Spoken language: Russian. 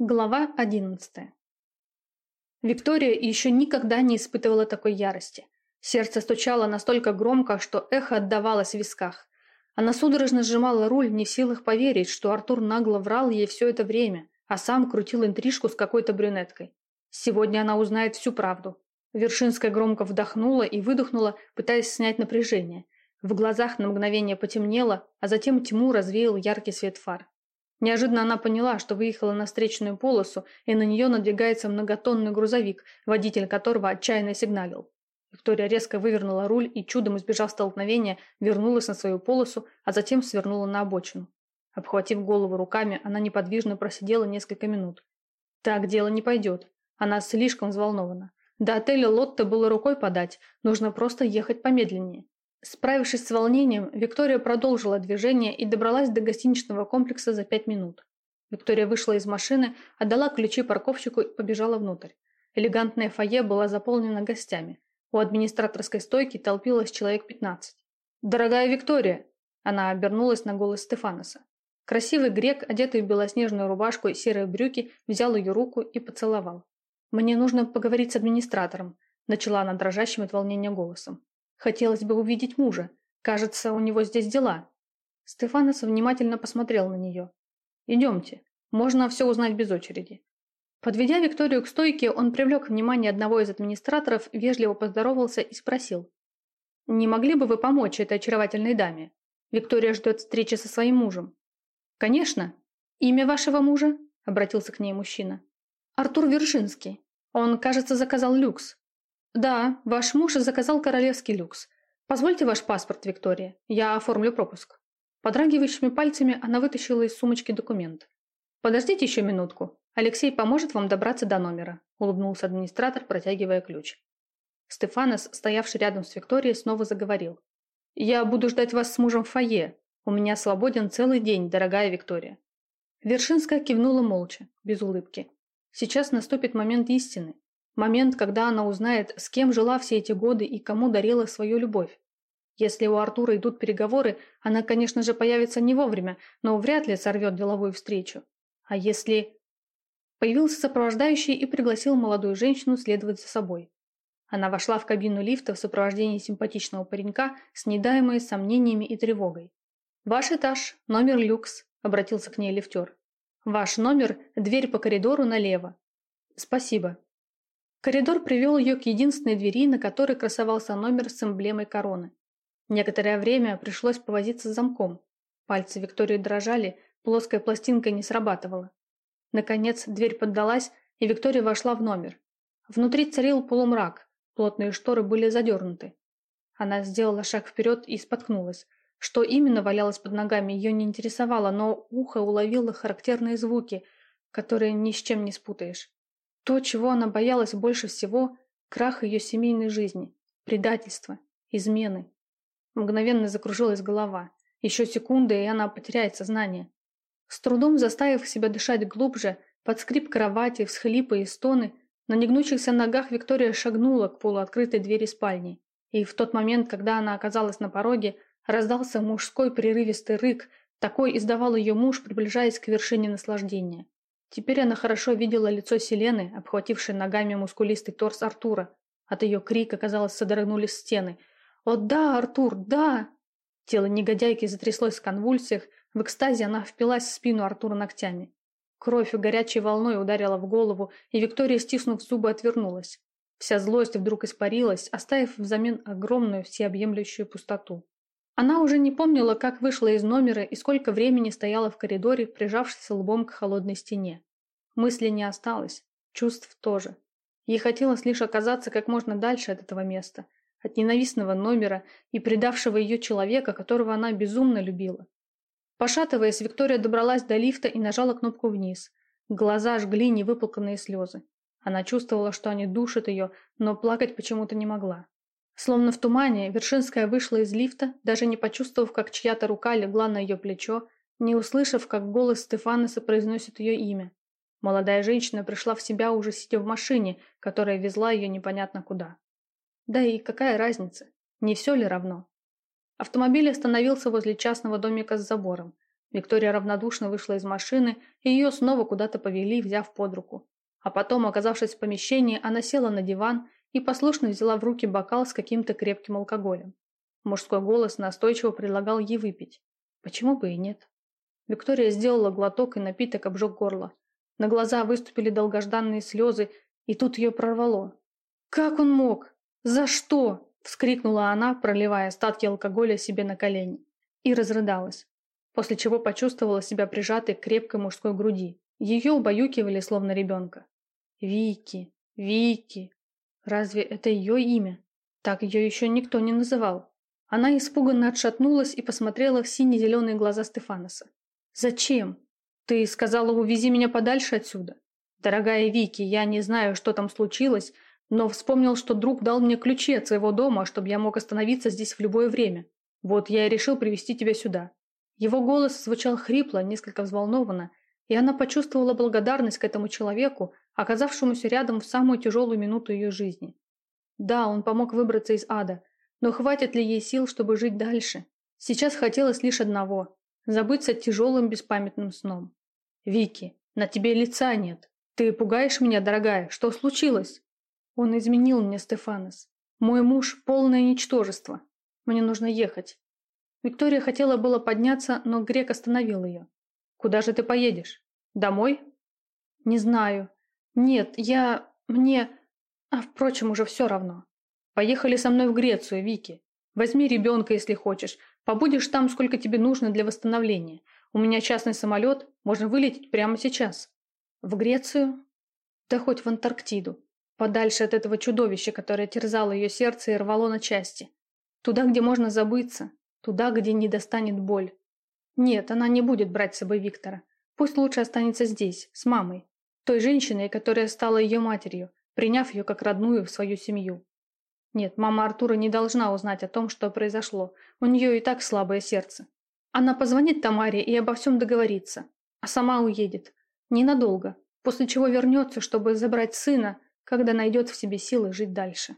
Глава 11. Виктория еще никогда не испытывала такой ярости. Сердце стучало настолько громко, что эхо отдавалось в висках. Она судорожно сжимала руль, не в силах поверить, что Артур нагло врал ей все это время, а сам крутил интрижку с какой-то брюнеткой. Сегодня она узнает всю правду. Вершинская громко вдохнула и выдохнула, пытаясь снять напряжение. В глазах на мгновение потемнело, а затем тьму развеял яркий свет фар. Неожиданно она поняла, что выехала на встречную полосу, и на нее надвигается многотонный грузовик, водитель которого отчаянно сигналил. Виктория резко вывернула руль и, чудом избежав столкновения, вернулась на свою полосу, а затем свернула на обочину. Обхватив голову руками, она неподвижно просидела несколько минут. Так дело не пойдет. Она слишком взволнована. До отеля Лотта было рукой подать, нужно просто ехать помедленнее. Справившись с волнением, Виктория продолжила движение и добралась до гостиничного комплекса за пять минут. Виктория вышла из машины, отдала ключи парковщику и побежала внутрь. Элегантное фойе было заполнено гостями. У администраторской стойки толпилось человек 15. «Дорогая Виктория!» Она обернулась на голос Стефаноса. Красивый грек, одетый в белоснежную рубашку и серые брюки, взял ее руку и поцеловал. «Мне нужно поговорить с администратором», начала она дрожащим от волнения голосом. Хотелось бы увидеть мужа. Кажется, у него здесь дела. Стефанос внимательно посмотрел на нее. «Идемте. Можно все узнать без очереди». Подведя Викторию к стойке, он привлек внимание одного из администраторов, вежливо поздоровался и спросил. «Не могли бы вы помочь этой очаровательной даме? Виктория ждет встречи со своим мужем». «Конечно. Имя вашего мужа?» – обратился к ней мужчина. «Артур Вершинский. Он, кажется, заказал люкс. «Да, ваш муж заказал королевский люкс. Позвольте ваш паспорт, Виктория. Я оформлю пропуск». Подрагивающими пальцами она вытащила из сумочки документ. «Подождите еще минутку. Алексей поможет вам добраться до номера», – улыбнулся администратор, протягивая ключ. Стефанос, стоявший рядом с Викторией, снова заговорил. «Я буду ждать вас с мужем в фойе. У меня свободен целый день, дорогая Виктория». Вершинская кивнула молча, без улыбки. Сейчас наступит момент истины. Момент, когда она узнает, с кем жила все эти годы и кому дарила свою любовь. Если у Артура идут переговоры, она, конечно же, появится не вовремя, но вряд ли сорвет деловую встречу. А если... Появился сопровождающий и пригласил молодую женщину следовать за собой. Она вошла в кабину лифта в сопровождении симпатичного паренька с недаемой сомнениями и тревогой. «Ваш этаж, номер люкс», – обратился к ней лифтер. «Ваш номер, дверь по коридору налево». «Спасибо», Коридор привел ее к единственной двери, на которой красовался номер с эмблемой короны. Некоторое время пришлось повозиться с замком. Пальцы Виктории дрожали, плоская пластинка не срабатывала. Наконец дверь поддалась, и Виктория вошла в номер. Внутри царил полумрак, плотные шторы были задернуты. Она сделала шаг вперед и споткнулась. Что именно валялось под ногами, ее не интересовало, но ухо уловило характерные звуки, которые ни с чем не спутаешь. То, чего она боялась больше всего – крах ее семейной жизни, предательство, измены. Мгновенно закружилась голова. Еще секунда, и она потеряет сознание. С трудом заставив себя дышать глубже, под скрип кровати, всхлипы и стоны, на негнущихся ногах Виктория шагнула к полуоткрытой двери спальни. И в тот момент, когда она оказалась на пороге, раздался мужской прерывистый рык, такой издавал ее муж, приближаясь к вершине наслаждения. Теперь она хорошо видела лицо Селены, обхватившей ногами мускулистый торс Артура. От ее крика, казалось, содрогнулись стены. «О да, Артур, да!» Тело негодяйки затряслось в конвульсиях, в экстазе она впилась в спину Артура ногтями. Кровь горячей волной ударила в голову, и Виктория, стиснув зубы, отвернулась. Вся злость вдруг испарилась, оставив взамен огромную всеобъемлющую пустоту. Она уже не помнила, как вышла из номера и сколько времени стояла в коридоре, прижавшись лбом к холодной стене. Мысли не осталось, чувств тоже. Ей хотелось лишь оказаться как можно дальше от этого места, от ненавистного номера и предавшего ее человека, которого она безумно любила. Пошатываясь, Виктория добралась до лифта и нажала кнопку вниз. Глаза жгли невыплаканные слезы. Она чувствовала, что они душат ее, но плакать почему-то не могла. Словно в тумане, Вершинская вышла из лифта, даже не почувствовав, как чья-то рука легла на ее плечо, не услышав, как голос Стефанеса произносит ее имя. Молодая женщина пришла в себя уже сидя в машине, которая везла ее непонятно куда. Да и какая разница? Не все ли равно? Автомобиль остановился возле частного домика с забором. Виктория равнодушно вышла из машины, и ее снова куда-то повели, взяв под руку. А потом, оказавшись в помещении, она села на диван и послушно взяла в руки бокал с каким-то крепким алкоголем. Мужской голос настойчиво предлагал ей выпить. Почему бы и нет? Виктория сделала глоток, и напиток обжег горло. На глаза выступили долгожданные слезы, и тут ее прорвало. «Как он мог? За что?» – вскрикнула она, проливая остатки алкоголя себе на колени. И разрыдалась. После чего почувствовала себя прижатой к крепкой мужской груди. Ее убаюкивали, словно ребенка. Вики, Вики. Разве это ее имя? Так ее еще никто не называл. Она испуганно отшатнулась и посмотрела в сине-зеленые глаза Стефаноса. «Зачем? Ты сказала, увези меня подальше отсюда?» «Дорогая Вики, я не знаю, что там случилось, но вспомнил, что друг дал мне ключи от своего дома, чтобы я мог остановиться здесь в любое время. Вот я и решил привести тебя сюда». Его голос звучал хрипло, несколько взволнованно, и она почувствовала благодарность к этому человеку, оказавшемуся рядом в самую тяжелую минуту ее жизни. Да, он помог выбраться из ада, но хватит ли ей сил, чтобы жить дальше? Сейчас хотелось лишь одного – забыться тяжелым беспамятным сном. «Вики, на тебе лица нет. Ты пугаешь меня, дорогая. Что случилось?» Он изменил мне, Стефанос. Мой муж – полное ничтожество. Мне нужно ехать. Виктория хотела было подняться, но Грек остановил ее. «Куда же ты поедешь? Домой?» «Не знаю. Нет, я... мне... А, впрочем, уже все равно. Поехали со мной в Грецию, Вики. Возьми ребенка, если хочешь. Побудешь там, сколько тебе нужно для восстановления. У меня частный самолет, можно вылететь прямо сейчас. В Грецию? Да хоть в Антарктиду. Подальше от этого чудовища, которое терзало ее сердце и рвало на части. Туда, где можно забыться. Туда, где не достанет боль. Нет, она не будет брать с собой Виктора. Пусть лучше останется здесь, с мамой. Той женщиной, которая стала ее матерью, приняв ее как родную в свою семью. Нет, мама Артура не должна узнать о том, что произошло. У нее и так слабое сердце. Она позвонит Тамаре и обо всем договорится. А сама уедет. Ненадолго. После чего вернется, чтобы забрать сына, когда найдет в себе силы жить дальше.